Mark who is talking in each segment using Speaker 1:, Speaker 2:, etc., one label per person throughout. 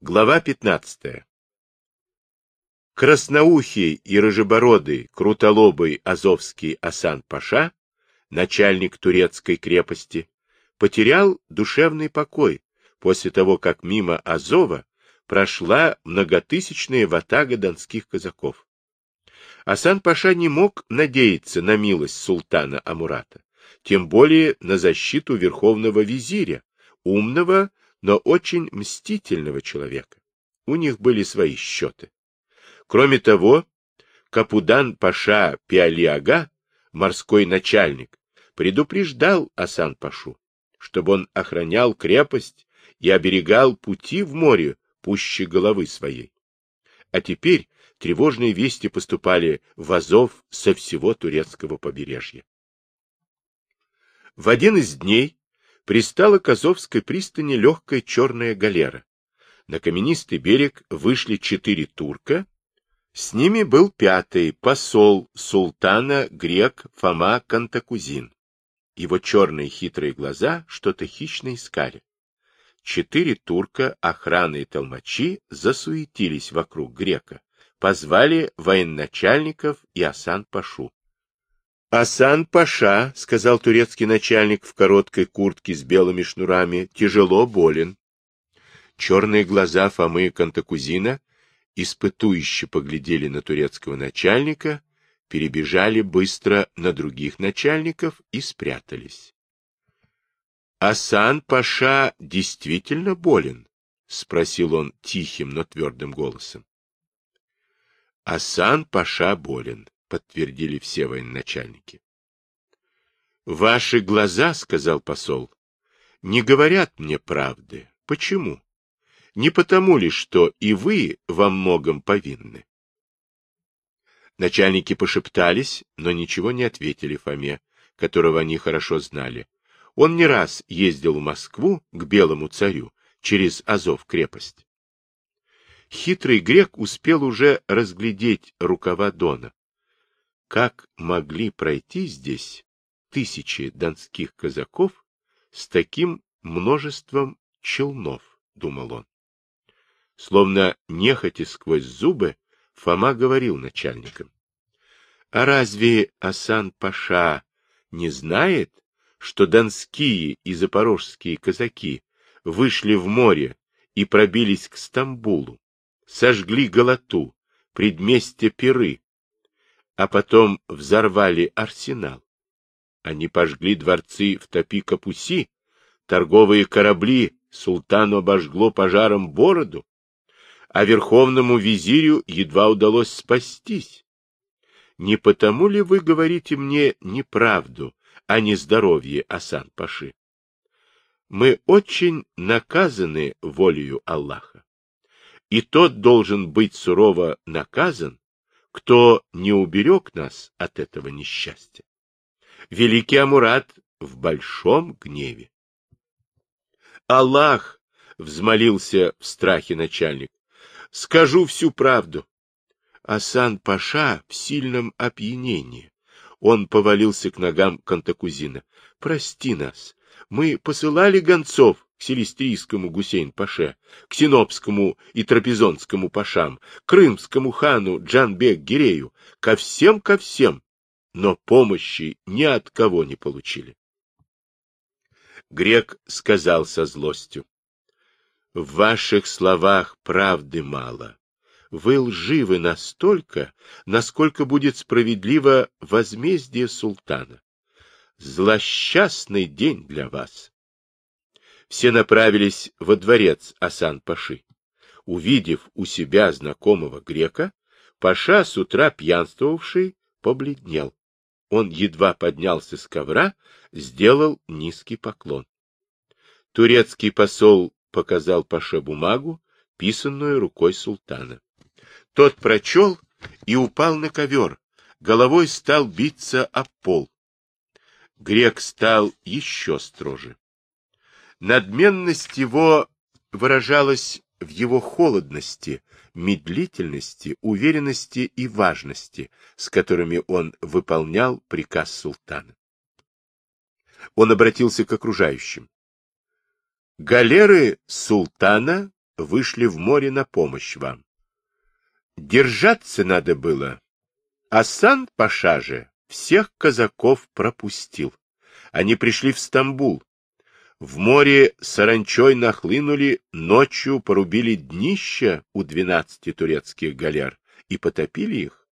Speaker 1: Глава 15. Красноухий и рыжебородый, крутолобый азовский Асан-Паша, начальник турецкой крепости, потерял душевный покой после того, как мимо Азова прошла многотысячная ватага донских казаков. Асан-Паша не мог надеяться на милость султана Амурата, тем более на защиту верховного визиря, умного но очень мстительного человека. У них были свои счеты. Кроме того, Капудан-паша Пиалиага, морской начальник, предупреждал Асан-пашу, чтобы он охранял крепость и оберегал пути в море пуще головы своей. А теперь тревожные вести поступали в Азов со всего турецкого побережья. В один из дней пристала к Азовской пристани легкая черная галера. На каменистый берег вышли четыре турка, с ними был пятый, посол султана, грек Фома Кантакузин. Его черные хитрые глаза что-то хищно искали. Четыре турка, охраны и толмачи засуетились вокруг грека, позвали военачальников и Асан-Пашу. — Асан Паша, — сказал турецкий начальник в короткой куртке с белыми шнурами, — тяжело болен. Черные глаза Фомы Кантакузина испытующе поглядели на турецкого начальника, перебежали быстро на других начальников и спрятались. — Асан Паша действительно болен? — спросил он тихим, но твердым голосом. — Асан Паша болен, — подтвердили все военачальники. — Ваши глаза, — сказал посол, — не говорят мне правды. Почему? Не потому ли, что и вы во многом повинны? Начальники пошептались, но ничего не ответили Фоме, которого они хорошо знали. Он не раз ездил в Москву к Белому царю через Азов крепость. Хитрый грек успел уже разглядеть рукава Дона, как могли пройти здесь тысячи донских казаков с таким множеством челнов, думал он. Словно нехотя сквозь зубы, Фома говорил начальникам. — А разве Асан-Паша не знает, что донские и запорожские казаки вышли в море и пробились к Стамбулу, сожгли Галату, предместье Пиры, а потом взорвали арсенал. Они пожгли дворцы в Топи-Капуси, торговые корабли султану обожгло пожаром бороду, а верховному визирю едва удалось спастись. Не потому ли вы говорите мне неправду, а не здоровье Асан-Паши? Мы очень наказаны волею Аллаха, и тот должен быть сурово наказан, кто не уберег нас от этого несчастья. Великий Амурат в большом гневе. Аллах, — взмолился в страхе начальник, — скажу всю правду. Асан Паша в сильном опьянении. Он повалился к ногам Кантакузина. — Прости нас. Мы посылали гонцов, к Селестрийскому Гусейн-Паше, к Синопскому и Трапезонскому Пашам, Крымскому хану Джанбек-Гирею, ко всем, ко всем, но помощи ни от кого не получили. Грек сказал со злостью, — В ваших словах правды мало. Вы лживы настолько, насколько будет справедливо возмездие султана. Злосчастный день для вас все направились во дворец Асан-Паши. Увидев у себя знакомого грека, Паша, с утра пьянствовавший, побледнел. Он едва поднялся с ковра, сделал низкий поклон. Турецкий посол показал Паше бумагу, писанную рукой султана. Тот прочел и упал на ковер, головой стал биться об пол. Грек стал еще строже. Надменность его выражалась в его холодности, медлительности, уверенности и важности, с которыми он выполнял приказ султана. Он обратился к окружающим. Галеры султана вышли в море на помощь вам. Держаться надо было, а Сан-Паша же всех казаков пропустил. Они пришли в Стамбул. В море саранчой нахлынули, ночью порубили днища у двенадцати турецких галер и потопили их.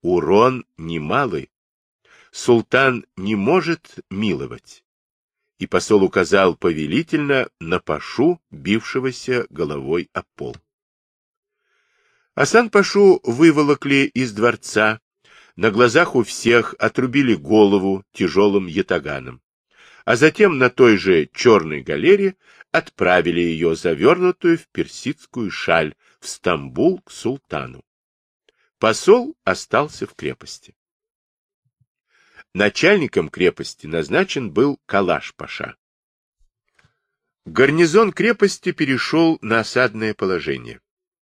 Speaker 1: Урон немалый. Султан не может миловать. И посол указал повелительно на пашу, бившегося головой о пол. Асан-пашу выволокли из дворца, на глазах у всех отрубили голову тяжелым ятаганом, а затем на той же черной галере отправили ее завернутую в персидскую шаль в Стамбул к султану. Посол остался в крепости. Начальником крепости назначен был Калаш-паша. Гарнизон крепости перешел на осадное положение.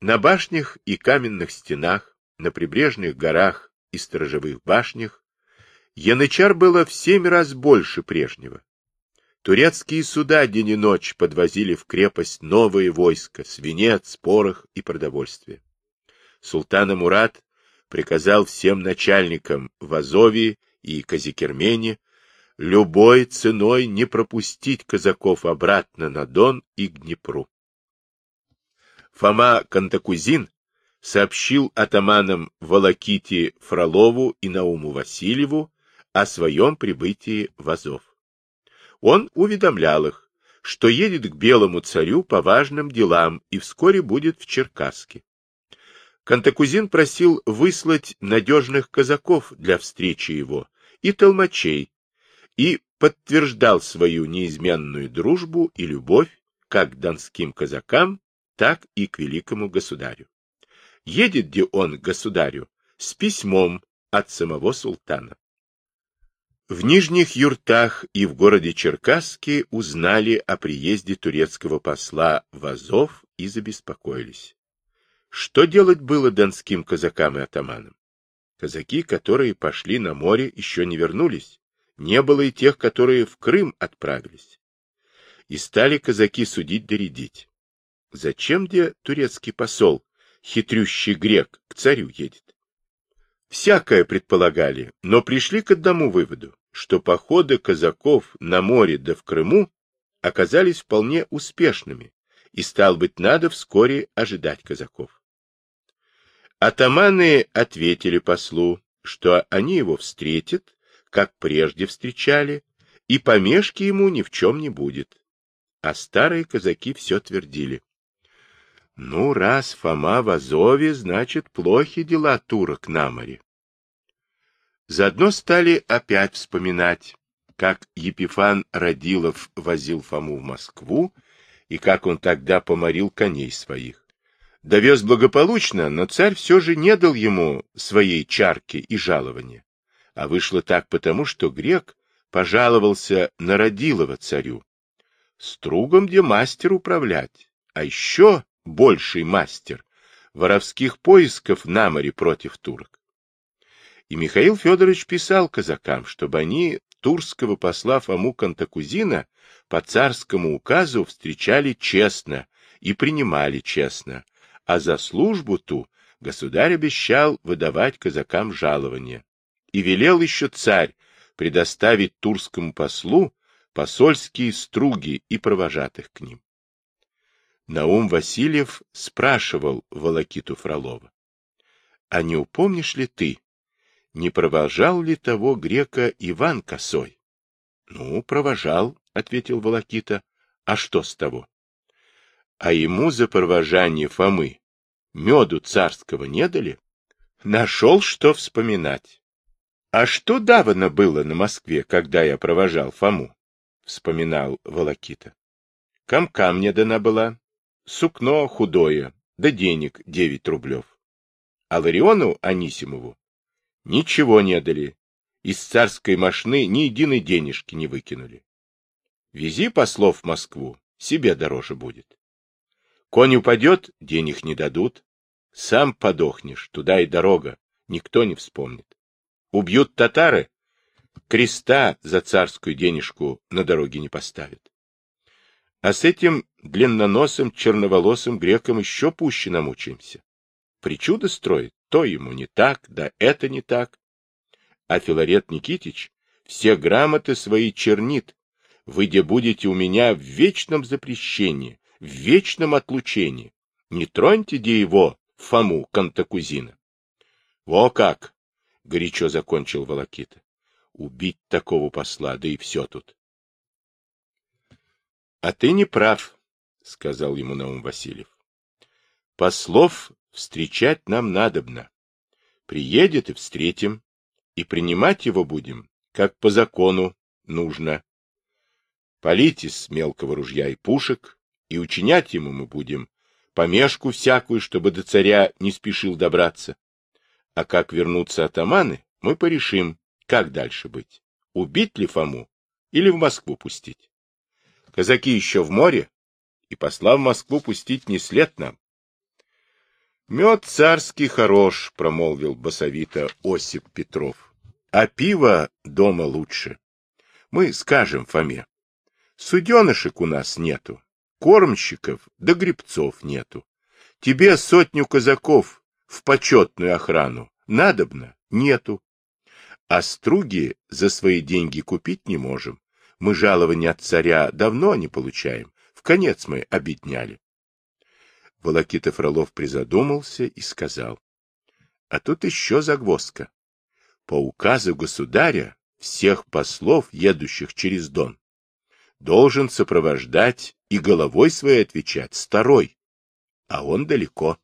Speaker 1: На башнях и каменных стенах, на прибрежных горах и сторожевых башнях, янычар было в семь раз больше прежнего. Турецкие суда день и ночь подвозили в крепость новые войска, свинец, порох и продовольствие. Султан Мурат приказал всем начальникам в Азове и Казикермене любой ценой не пропустить казаков обратно на Дон и к Днепру. Фома Кантакузин сообщил атаманам Волоките Фролову и Науму Васильеву о своем прибытии в Азов. Он уведомлял их, что едет к белому царю по важным делам и вскоре будет в Черкасске. Кантакузин просил выслать надежных казаков для встречи его и толмачей, и подтверждал свою неизменную дружбу и любовь как к донским казакам, так и к великому государю. Едет где он к государю с письмом от самого султана. В Нижних Юртах и в городе Черкасске узнали о приезде турецкого посла в Азов и забеспокоились. Что делать было донским казакам и атаманам? Казаки, которые пошли на море, еще не вернулись. Не было и тех, которые в Крым отправились. И стали казаки судить доредить. Зачем где турецкий посол хитрющий грек к царю едет. Всякое предполагали, но пришли к одному выводу, что походы казаков на море да в Крыму оказались вполне успешными, и, стал быть, надо вскоре ожидать казаков. Атаманы ответили послу, что они его встретят, как прежде встречали, и помешки ему ни в чем не будет. А старые казаки все твердили. Ну, раз Фома в Азове, значит, плохи дела турок на море. Заодно стали опять вспоминать, как Епифан Радилов возил Фому в Москву и как он тогда поморил коней своих. Довез благополучно, но царь все же не дал ему своей чарки и жалования. А вышло так потому, что грек пожаловался на Радилова царю. Стругом где мастер управлять, а еще больший мастер воровских поисков на море против турок. И Михаил Федорович писал казакам, чтобы они турского посла Фому Кантакузина по царскому указу встречали честно и принимали честно, а за службу ту государь обещал выдавать казакам жалование. И велел еще царь предоставить турскому послу посольские струги и провожатых к ним. Наум Васильев спрашивал Волокиту Фролова. — А не упомнишь ли ты, не провожал ли того грека Иван Косой? — Ну, провожал, — ответил Волокита. — А что с того? — А ему за провожание Фомы меду царского не дали? Нашел, что вспоминать. — А что давно было на Москве, когда я провожал Фому? — вспоминал Волокита. — Комка мне дана была, сукно худое, да денег девять рублев. А Лариону Анисимову ничего не дали, из царской машины ни единой денежки не выкинули. Вези послов в Москву, себе дороже будет. Конь упадет, денег не дадут. Сам подохнешь, туда и дорога, никто не вспомнит. Убьют татары, креста за царскую денежку на дороге не поставят. А с этим длинноносым черноволосым греком еще пуще намучаемся. Причуды строит, то ему не так, да это не так. А Филарет Никитич все грамоты свои чернит. Вы где будете у меня в вечном запрещении, в вечном отлучении. Не троньте де его, Фому Кантакузина. Во как! — горячо закончил Волокита. Убить такого посла, да и все тут. — А ты не прав, — сказал ему Наум Васильев. — Послов встречать нам надобно. Приедет и встретим, и принимать его будем, как по закону нужно. Полить из мелкого ружья и пушек, и учинять ему мы будем помешку всякую, чтобы до царя не спешил добраться. А как вернутся атаманы, мы порешим, как дальше быть. Убить ли Фому или в Москву пустить? Казаки еще в море, и посла в Москву пустить не след нам. Мед царский хорош, промолвил басовито Осип Петров. А пиво дома лучше. Мы скажем Фоме. Суденышек у нас нету, кормщиков да грибцов нету. Тебе сотню казаков в почетную охрану надобно? Нету. А струги за свои деньги купить не можем. Мы жалования от царя давно не получаем. В конец мы обедняли. Волокита Фролов призадумался и сказал. А тут еще загвоздка. По указу государя всех послов, едущих через Дон, должен сопровождать и головой своей отвечать старой, а он далеко.